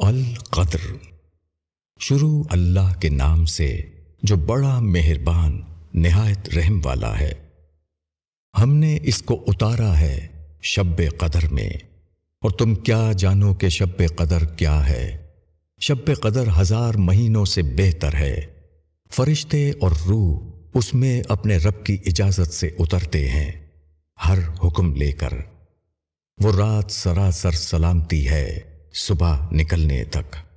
القدر۔ شروع اللہ کے نام سے جو بڑا مہربان، نہایت رحم والا ہے۔ ہم نے اس کو اتارا ہے شب قدر میں۔ اور تم کیا جانو کہ شب قدر کیا ہے؟ شب قدر ہزار مہینوں سے بہتر ہے۔ فرشتے اور روح اس میں اپنے رب کی اجازت سے اترتے ہیں۔ ہر حکم لے کر۔ وہ رات سراسر سلامتی ہے۔ صبح نکلنے تک۔